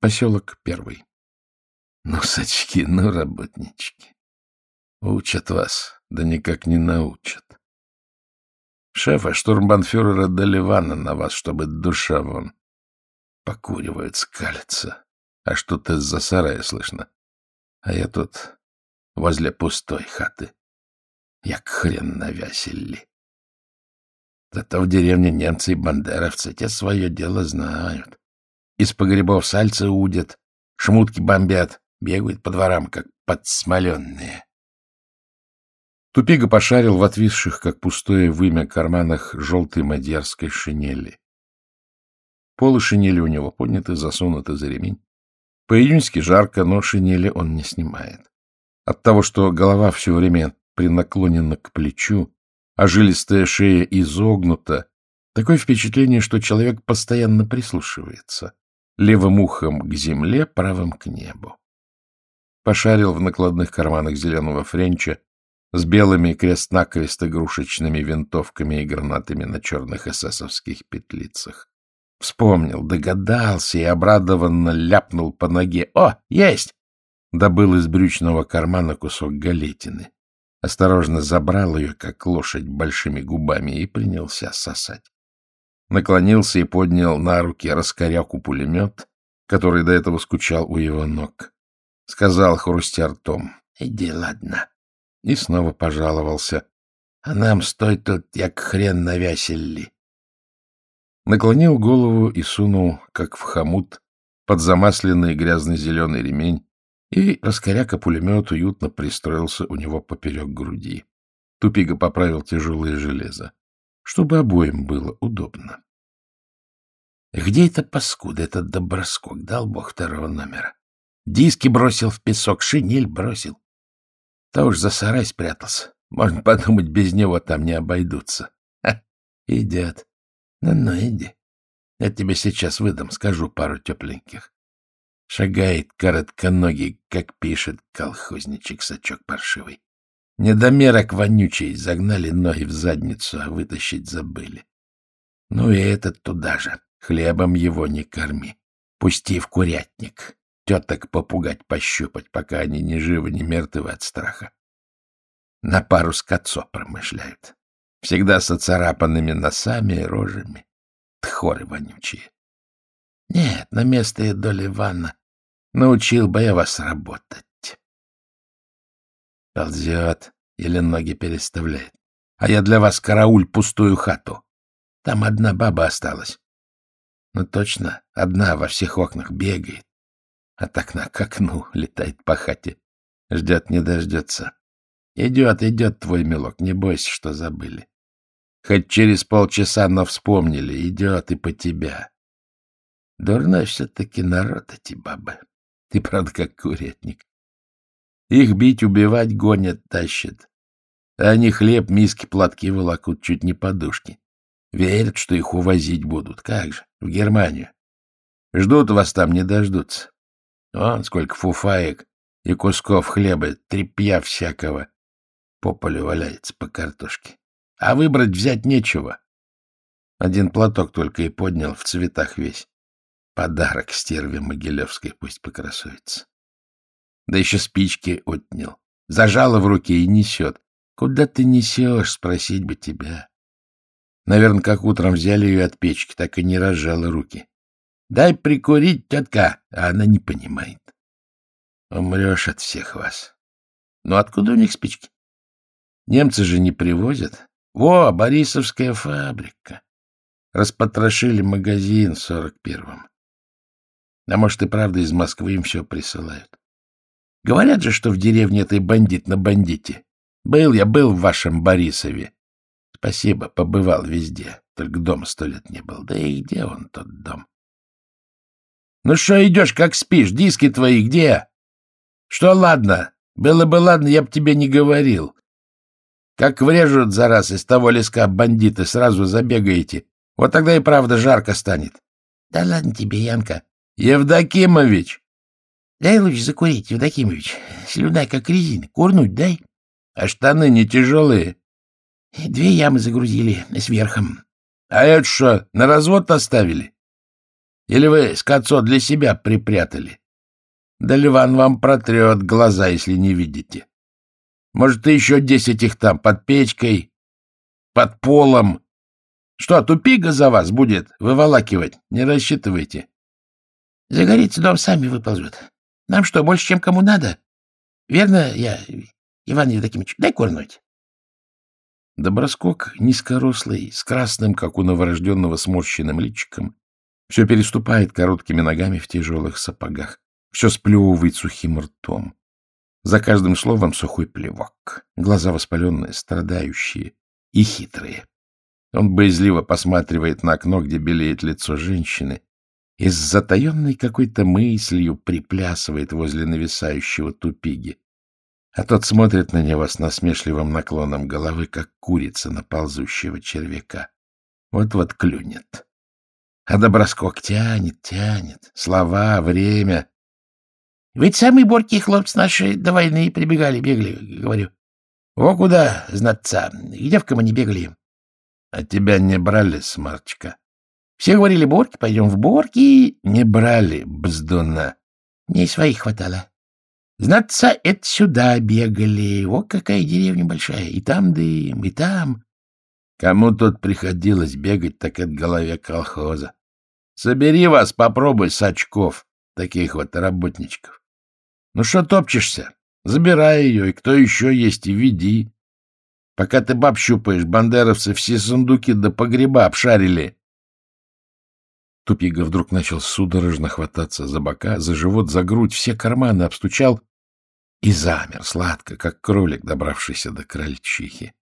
Поселок первый. Ну, сачки, ну, работнички. Учат вас, да никак не научат. Шефа штурмбанфюрера Доливана на вас, чтобы душа вон. Покуривают, скалятся. А что-то из-за сарая слышно. А я тут возле пустой хаты. Як хрен на вяселли. Зато в деревне немцы и бандеровцы те свое дело знают. Из погребов сальцы удят, шмутки бомбят, бегают по дворам, как подсмоленные. Тупига пошарил в отвисших, как пустое вымя, карманах желтой мадьярской шинели. Полы шинели у него подняты, засунуты за ремень. По-июньски жарко, но шинели он не снимает. От того, что голова все время принаклонена к плечу, а жилистая шея изогнута, такое впечатление, что человек постоянно прислушивается, левым ухом к земле, правым к небу. Пошарил в накладных карманах зеленого френча с белыми крест-накрест игрушечными винтовками и гранатами на черных эсэсовских петлицах. Вспомнил, догадался и обрадованно ляпнул по ноге. «О, есть!» Добыл из брючного кармана кусок галетины осторожно забрал ее, как лошадь, большими губами и принялся сосать. Наклонился и поднял на руки раскоряку пулемет, который до этого скучал у его ног. Сказал, хрустя ртом, — Иди, ладно. И снова пожаловался. — А нам стой тут, як хрен на вяселли. Наклонил голову и сунул, как в хомут, под замасленный грязный зеленый ремень, и раскоряка-пулемет уютно пристроился у него поперек груди. Тупига поправил тяжелое железо, чтобы обоим было удобно. Где это паскуда, этот доброскок, дал бог второго номера? Диски бросил в песок, шинель бросил. То уж за сарай спрятался. Можно подумать, без него там не обойдутся. Ха, идет. Ну-ну, иди. Я тебе сейчас выдам, скажу пару тепленьких. Шагает коротконогий, как пишет колхозничек сачок паршивый. Недомерок вонючий, загнали ноги в задницу, а вытащить забыли. Ну и этот туда же, хлебом его не корми. Пусти в курятник, теток попугать, пощупать, пока они ни живы, ни мертвы от страха. На пару скотцо промышляют. Всегда с оцарапанными носами и рожами. Тхоры вонючие. Нет, на место доли Ивана научил бы я вас работать. Ползет, или ноги переставляет. А я для вас карауль пустую хату. Там одна баба осталась. Ну, точно, одна во всех окнах бегает. От окна к окну летает по хате. Ждет, не дождется. Идет, идет твой милок, не бойся, что забыли. Хоть через полчаса, но вспомнили, идет и по тебя. Дурной все-таки народ эти бабы. Ты, правда, как курятник. Их бить, убивать, гонят, тащат. А они хлеб, миски, платки волокут, чуть не подушки. Верят, что их увозить будут. Как же, в Германию. Ждут вас там, не дождутся. Вон сколько фуфаек и кусков хлеба, тряпья всякого. По полю валяется по картошке. А выбрать взять нечего. Один платок только и поднял, в цветах весь. Подарок стерве Могилевской пусть покрасуется. Да еще спички отнял. Зажала в руке и несет. Куда ты несешь, спросить бы тебя. Наверное, как утром взяли ее от печки, так и не разжала руки. Дай прикурить, тетка, а она не понимает. Умрешь от всех вас. Ну откуда у них спички? Немцы же не привозят. Во, Борисовская фабрика. Распотрошили магазин в сорок первом. А может, и правда из Москвы им все присылают. Говорят же, что в деревне этой бандит на бандите. Был я, был в вашем Борисове. Спасибо, побывал везде. Только дома сто лет не был. Да и где он, тот дом? Ну что идешь, как спишь? Диски твои где? Что ладно? Было бы ладно, я б тебе не говорил. Как врежут за раз из того леска бандиты, сразу забегаете. Вот тогда и правда жарко станет. Да ладно тебе, Янка. Евдокимович! Дай лучше закурить, Евдокимович. Слюна как резина. Курнуть дай. А штаны не тяжелые. Две ямы загрузили с верхом. А это что, на развод оставили? Или вы скотцо для себя припрятали? Да Ливан вам протрет глаза, если не видите. Может, и еще десять их там, под печкой, под полом. Что, тупига за вас будет выволакивать? Не рассчитывайте. Загорится дом, сами выползут. Нам что, больше, чем кому надо? Верно я, Иван Евдокимович? Дай курнуть. Доброскок, низкорослый, с красным, как у новорожденного, сморщенным личиком, все переступает короткими ногами в тяжелых сапогах, все сплевывает сухим ртом. За каждым словом сухой плевок, глаза воспаленные, страдающие и хитрые. Он боязливо посматривает на окно, где белеет лицо женщины, и с затаенной какой-то мыслью приплясывает возле нависающего тупиги. А тот смотрит на него с насмешливым наклоном головы, как курица на ползущего червяка. Вот-вот клюнет. А доброскок тянет, тянет. Слова, время. Ведь самые боркие хлопцы наши до войны прибегали, бегали, говорю. Во куда, знатца, где в кому не бегали? А тебя не брали, смарчка? Все говорили, Борки, пойдем в Борки. Не брали, бздуна. Не своих хватало. Знаться, это сюда бегали. Вот какая деревня большая. И там дым, и там. Кому тут приходилось бегать, так это голове колхоза. Собери вас, попробуй с очков, таких вот работничков. Ну что топчешься? Забирай ее, и кто еще есть, и веди. Пока ты баб щупаешь, бандеровцы все сундуки до погреба обшарили. Тупига вдруг начал судорожно хвататься за бока, за живот, за грудь, все карманы обстучал и замер, сладко, как кролик, добравшийся до крольчихи.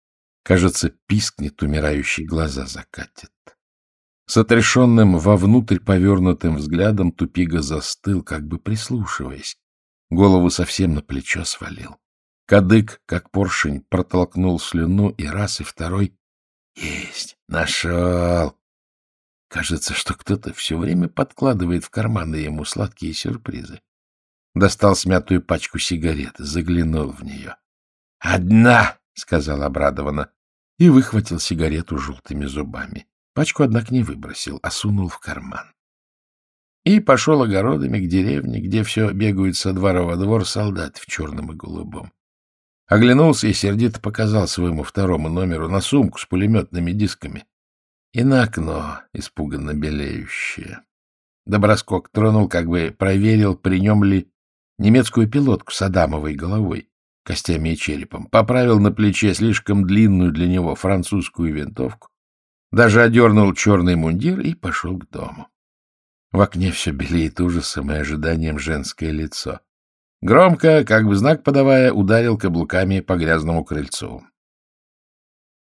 Кажется, пискнет, умирающий глаза закатит. С отрешенным вовнутрь повернутым взглядом Тупига застыл, как бы прислушиваясь. Голову совсем на плечо свалил. Кадык, как поршень, протолкнул слюну и раз, и второй. Есть! Нашел! Кажется, что кто-то все время подкладывает в карманы ему сладкие сюрпризы. Достал смятую пачку сигарет, заглянул в нее. «Одна!» — сказал обрадованно. И выхватил сигарету желтыми зубами. Пачку, однако, не выбросил, а сунул в карман. И пошел огородами к деревне, где все бегают со двора во двор солдат в черном и голубом. Оглянулся и сердито показал своему второму номеру на сумку с пулеметными дисками и на окно, испуганно белеющее. Доброскок тронул, как бы проверил, при нем ли немецкую пилотку с Адамовой головой, костями и черепом, поправил на плече слишком длинную для него французскую винтовку, даже одернул черный мундир и пошел к дому. В окне все белеет ужасом и ожиданием женское лицо. Громко, как бы знак подавая, ударил каблуками по грязному крыльцу.